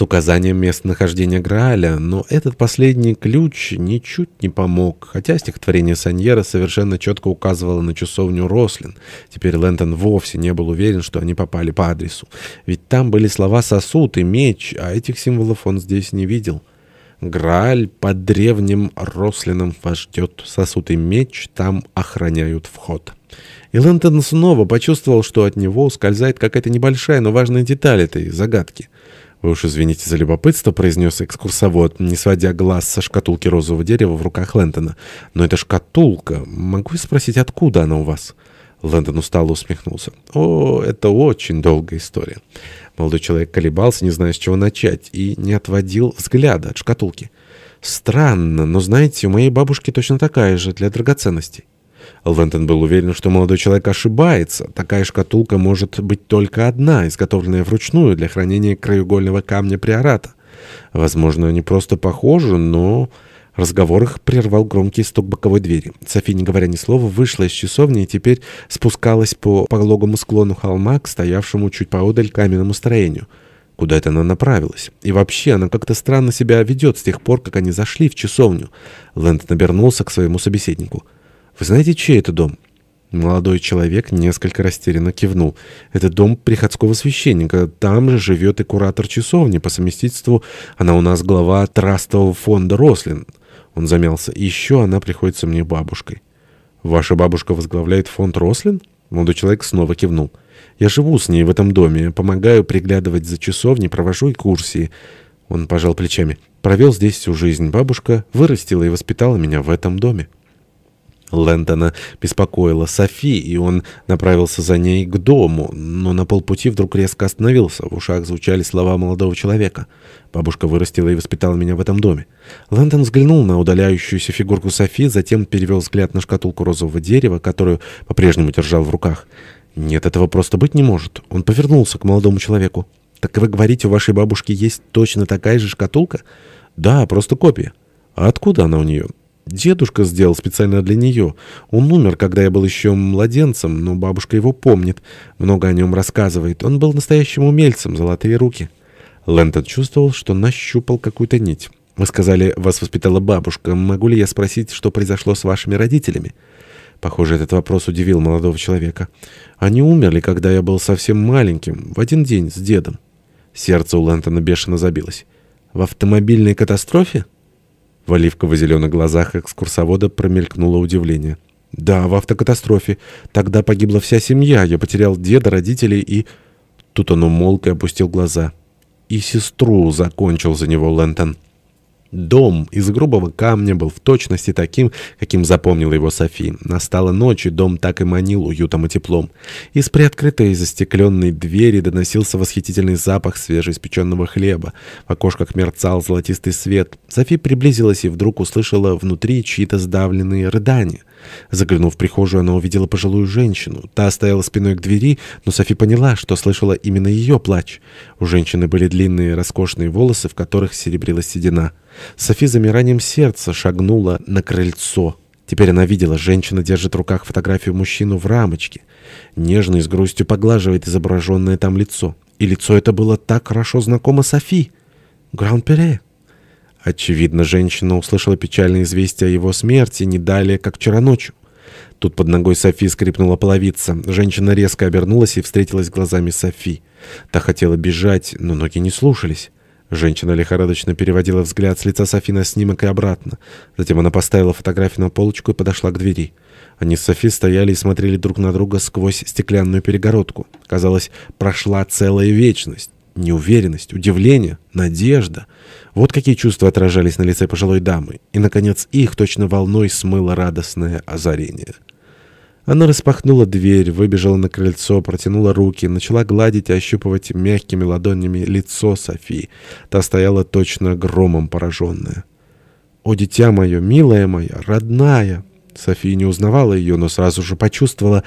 с указанием местонахождения Грааля, но этот последний ключ ничуть не помог, хотя стихотворение Саньера совершенно четко указывало на часовню Рослин. Теперь Лэнтон вовсе не был уверен, что они попали по адресу. Ведь там были слова «сосуд» и «меч», а этих символов он здесь не видел. Грааль под древним Рослином вас ждет, сосуд и меч там охраняют вход. И Лэнтон снова почувствовал, что от него ускользает какая-то небольшая, но важная деталь этой загадки — «Вы уж извините за любопытство», — произнес экскурсовод, не сводя глаз со шкатулки розового дерева в руках Лэнтона. «Но это шкатулка. Могу я спросить, откуда она у вас?» Лэндон устало усмехнулся. «О, это очень долгая история». Молодой человек колебался, не зная, с чего начать, и не отводил взгляда от шкатулки. «Странно, но, знаете, у моей бабушки точно такая же, для драгоценностей». Лэнтон был уверен, что молодой человек ошибается. Такая шкатулка может быть только одна, изготовленная вручную для хранения краеугольного камня приората. Возможно, они просто похожи, но... Разговор их прервал громкий стук боковой двери. София, не говоря ни слова, вышла из часовни и теперь спускалась по пологому склону холма к стоявшему чуть поодаль каменному строению. Куда это она направилась? И вообще, она как-то странно себя ведет с тех пор, как они зашли в часовню. Лэнд обернулся к своему собеседнику. «Вы знаете, чей это дом?» Молодой человек несколько растерянно кивнул. «Это дом приходского священника. Там же живет и куратор часовни. По совместительству она у нас глава трастового фонда «Рослин». Он замялся. «И еще она приходится мне бабушкой». «Ваша бабушка возглавляет фонд «Рослин»?» Молодой человек снова кивнул. «Я живу с ней в этом доме. Помогаю приглядывать за часовней, провожу экскурсии». Он пожал плечами. «Провел здесь всю жизнь. Бабушка вырастила и воспитала меня в этом доме». Лэндона беспокоила Софи, и он направился за ней к дому, но на полпути вдруг резко остановился. В ушах звучали слова молодого человека. Бабушка вырастила и воспитала меня в этом доме. Лэндон взглянул на удаляющуюся фигурку Софи, затем перевел взгляд на шкатулку розового дерева, которую по-прежнему держал в руках. Нет, этого просто быть не может. Он повернулся к молодому человеку. «Так вы говорите, у вашей бабушки есть точно такая же шкатулка?» «Да, просто копия». «А откуда она у нее?» Дедушка сделал специально для нее. Он умер, когда я был еще младенцем, но бабушка его помнит. Много о нем рассказывает. Он был настоящим умельцем, золотые руки. Лэнтон чувствовал, что нащупал какую-то нить. «Вы сказали, вас воспитала бабушка. Могу ли я спросить, что произошло с вашими родителями?» Похоже, этот вопрос удивил молодого человека. «Они умерли, когда я был совсем маленьким, в один день с дедом». Сердце у Лэнтона бешено забилось. «В автомобильной катастрофе?» В оливково-зеленых глазах экскурсовода промелькнуло удивление. «Да, в автокатастрофе. Тогда погибла вся семья. Я потерял деда, родителей и...» Тут он умолк и опустил глаза. «И сестру», — закончил за него Лэнтон. Дом из грубого камня был в точности таким, каким запомнила его Софи. Настала ночь, и дом так и манил уютом и теплом. Из приоткрытой застекленной двери доносился восхитительный запах свежеиспеченного хлеба. В окошках мерцал золотистый свет. Софи приблизилась и вдруг услышала внутри чьи-то сдавленные рыдания. Заглянув в прихожую, она увидела пожилую женщину. Та стояла спиной к двери, но Софи поняла, что слышала именно ее плач. У женщины были длинные роскошные волосы, в которых серебрилась седина. Софи замиранием сердца шагнула на крыльцо. Теперь она видела, женщина держит в руках фотографию мужчину в рамочке. Нежно и с грустью поглаживает изображенное там лицо. И лицо это было так хорошо знакомо Софи. Гран-Пере. Очевидно, женщина услышала печальное известие о его смерти не далее, как вчера ночью. Тут под ногой Софи скрипнула половица. Женщина резко обернулась и встретилась глазами Софи. Та хотела бежать, но ноги не слушались. Женщина лихорадочно переводила взгляд с лица Софи на снимок и обратно. Затем она поставила фотографию на полочку и подошла к двери. Они с Софи стояли и смотрели друг на друга сквозь стеклянную перегородку. Казалось, прошла целая вечность. Неуверенность, удивление, надежда. Вот какие чувства отражались на лице пожилой дамы. И, наконец, их точно волной смыло радостное озарение. Она распахнула дверь, выбежала на крыльцо, протянула руки, начала гладить и ощупывать мягкими ладонями лицо Софии. Та стояла точно громом пораженная. «О, дитя мое, милая моя, родная!» София не узнавала ее, но сразу же почувствовала,